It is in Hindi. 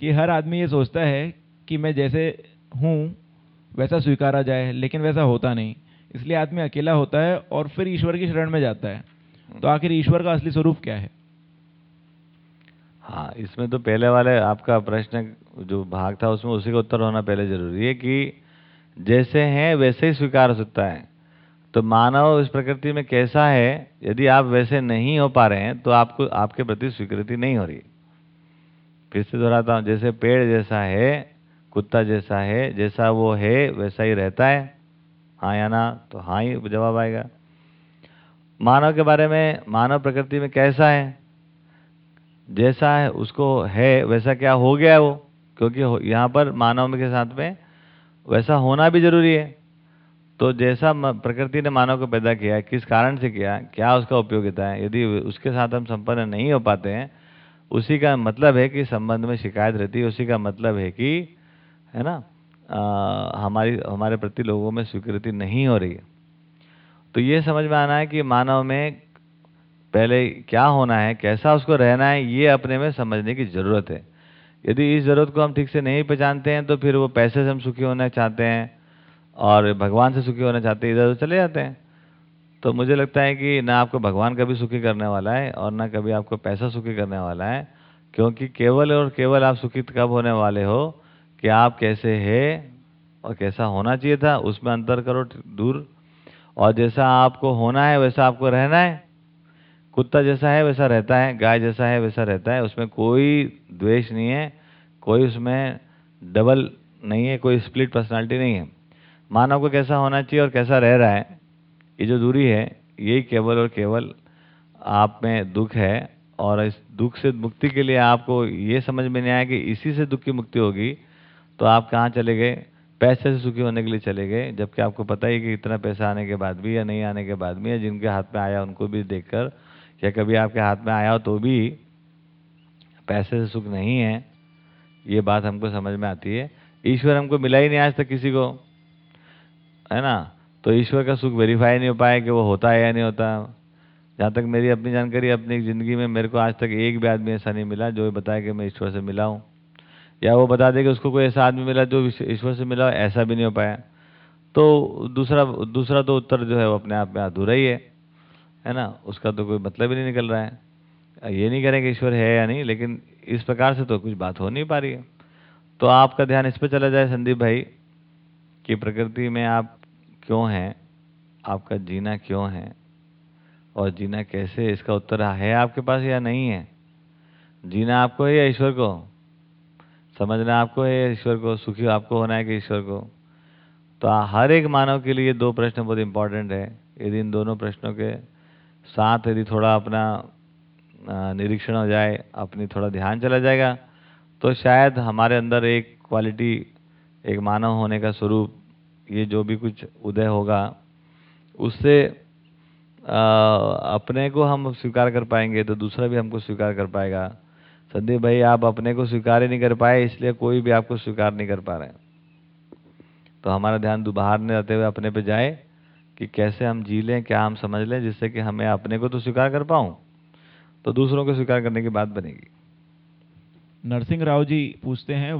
कि हर आदमी ये सोचता है कि मैं जैसे हूँ, वैसा स्वीकारा जाए, लेकिन वैसा होता नहीं। इसलिए आदमी अकेला होता है और फिर ईश्वर की शरण में जाता है। तो आखिर ईश्वर का असली स्वरूप क्या है? हाँ इसमें तो पहले वाले आपका प्रश्न जो भाग था, उसमें उसी का उत्तर होना पहले ज़रूरी है कि जैसे हैं, वैसे ही स्वीकार हो सकता है। तो मानव इस प्रकृति में कैसा है? यदि आप वैसे नहीं हो पा रहे हैं तो आपको, आपके प्रति स्वीकृति नहीं हो रही। फिर से दोहराता हूँ, जैसे पेड़ जैसा है, कुत्ता जैसा है, जैसा वो है, वैसा ही रहता है। हाँ या ना? तो हाँ ही जवाब आएगा। मानव के बारे में, मानव प्रकृति में कैसा है? जैसा है, उसको है, वैसा क्या हो गया है वो? क्योंकि यहाँ पर मानव के साथ में वैसा होना भी ज़रूरी है। तो जैसा प्रकृति ने मानव को पैदा किया, किस कारण से किया, क्या उसका उपयोगिता है? यदि उसके साथ हम संपन्न नहीं हो पाते हैं उसी का मतलब है कि संबंध में शिकायत रहती है उसी का मतलब है कि है ना आ, हमारी हमारे प्रति लोगों में स्वीकृति नहीं हो रही है। तो ये समझ में आना है कि मानव में पहले क्या होना है कैसा उसको रहना है ये अपने में समझने की ज़रूरत है। यदि इस ज़रूरत को हम ठीक से नहीं पहचानते हैं तो फिर वो पैसे से हम सुखी होना चाहते हैं और भगवान से सुखी होना चाहते हैं इधर उधर चले जाते हैं। तो मुझे लगता है कि ना आपको भगवान कभी सुखी करने वाला है और ना कभी आपको पैसा सुखी करने वाला है, क्योंकि केवल और केवल आप सुखी कब होने वाले हो कि आप कैसे है और कैसा होना चाहिए था, उसमें अंतर करो दूर। और जैसा आपको होना है वैसा आपको रहना है। कुत्ता जैसा है वैसा रहता है, गाय जैसा है वैसा रहता है, उसमें कोई द्वेष नहीं है, कोई उसमें डबल नहीं है, कोई स्प्लिट पर्सनालिटी नहीं है। मानव को कैसा होना चाहिए और कैसा रह रहा है ये जो दूरी है, यही केवल और केवल आप में दुख है और इस दुख से मुक्ति के लिए आपको ये समझ में नहीं आया कि इसी से दुख की मुक्ति होगी तो आप कहाँ चले गए? पैसे से सुखी होने के लिए चले गए, जबकि आपको पता ही कि इतना पैसा आने के बाद भी या नहीं आने के बाद भी या जिनके हाथ में आया उनको भी देखकर या कभी आपके हाथ में आया हो तो भी पैसे से सुख नहीं है। ये बात हमको समझ में आती है। ईश्वर हमको मिला ही नहीं आज तक किसी को, है ना? तो ईश्वर का सुख वेरीफाई नहीं हो पाया कि वो होता है या नहीं होता। जहाँ तक मेरी अपनी जानकारी, अपनी ज़िंदगी में मेरे को आज तक एक भी आदमी ऐसा नहीं मिला जो बताया कि मैं ईश्वर से मिला हूँ। या वो बता दे कि उसको कोई ऐसा आदमी मिला जो ईश्वर से मिला, ऐसा भी नहीं हो पाया। तो दूसरा दूसरा तो उत्तर जो है वो अपने आप में अधूरा ही है। है ना? उसका तो कोई मतलब ही नहीं निकल रहा है। ये नहीं करें कि ईश्वर है या नहीं, लेकिन इस प्रकार से तो कुछ बात हो नहीं पा रही है। तो आपका ध्यान इस पर चला जाए संदीप भाई, कि प्रकृति में आप क्यों हैं? आपका जीना क्यों है? और जीना कैसे इसका उत्तर है आपके पास या नहीं है? जीना आपको है या ईश्वर को? समझना आपको है या ईश्वर को? सुखी आपको होना है कि ईश्वर को? तो हर एक मानव के लिए दो प्रश्न बहुत इंपॉर्टेंट है। यदि इन दोनों प्रश्नों के साथ यदि थोड़ा अपना निरीक्षण हो जाए, अपनी थोड़ा ध्यान चला जाएगा तो शायद हमारे अंदर एक क्वालिटी एक मानव होने का स्वरूप ये जो भी कुछ उदय होगा, उससे अपने को हम स्वीकार कर पाएँगे तो दूसरा भी हमको स्वीकार कर पाएगा। संदीप भाई, आप अपने को स्वीकार ही नहीं कर पाए, इसलिए कोई भी आपको स्वीकार नहीं कर पा रहे तो हमारा ध्यान बाहर नहीं रहते हुए अपने पे जाए कि कैसे हम जी लें, क्या हम समझ लें, जिससे कि हमें अपने को तो स्वीकार कर पाऊँ तो दूसरों को स्वीकार करने की बात बनेगी। नरसिंह राव जी पूछते हैं